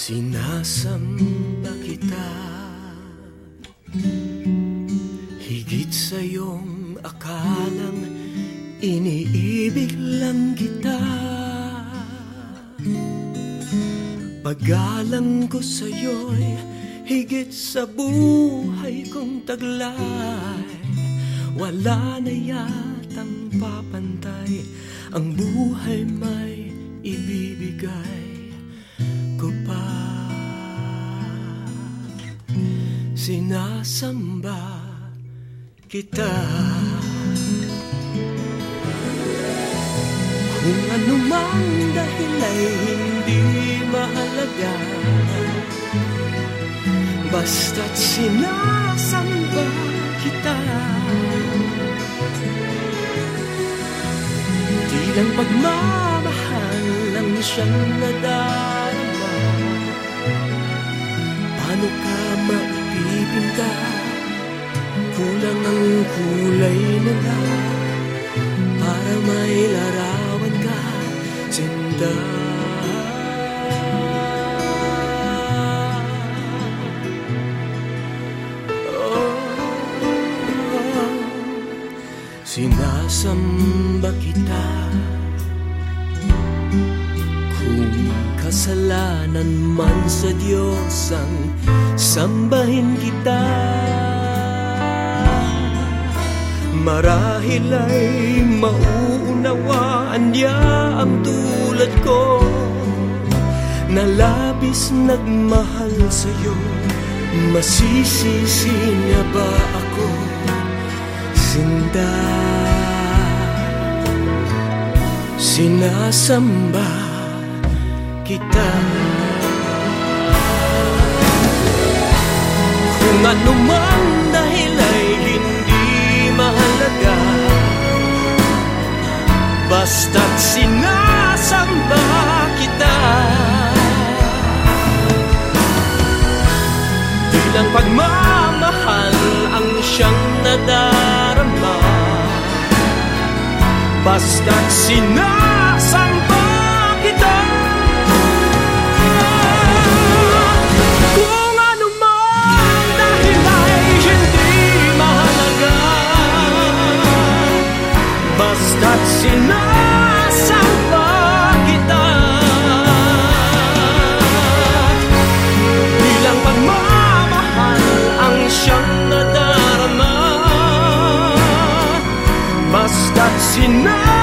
Sinasamba kita. Higit sa iyong akalang Iniibig lang kita. Paggalang ko sa'yo'y Higit sa buhay kong taglay. Wala na yatang papantay Ang buhay may ibibigay Sinasamba kita. Kung anumang dahil ay hindi mahalaga Basta't sinasamba kita. Di lang pagmamahal lang siyang nadarama. Paano ka maipipinta Kulang ang kulay nila Para may larawan ka Sinda Sinasamba kita. Kung kasalanan man sa Diyos ang sambahin kita Marahil ay mauunawaan niya ang tulad ko Na labis nagmahal sa'yo Masisisi niya ba ako? Sinda Sinasamba kita. Kung anumang dahil ay hindi mahalaga. Basta't sinasamba kita. Bilang pagmamahal ang siyang nadarama. Basta't sinasamba Basta't sinasamba kita Bilang pagmamahal ang siyang nadarama. Basta't sinasamba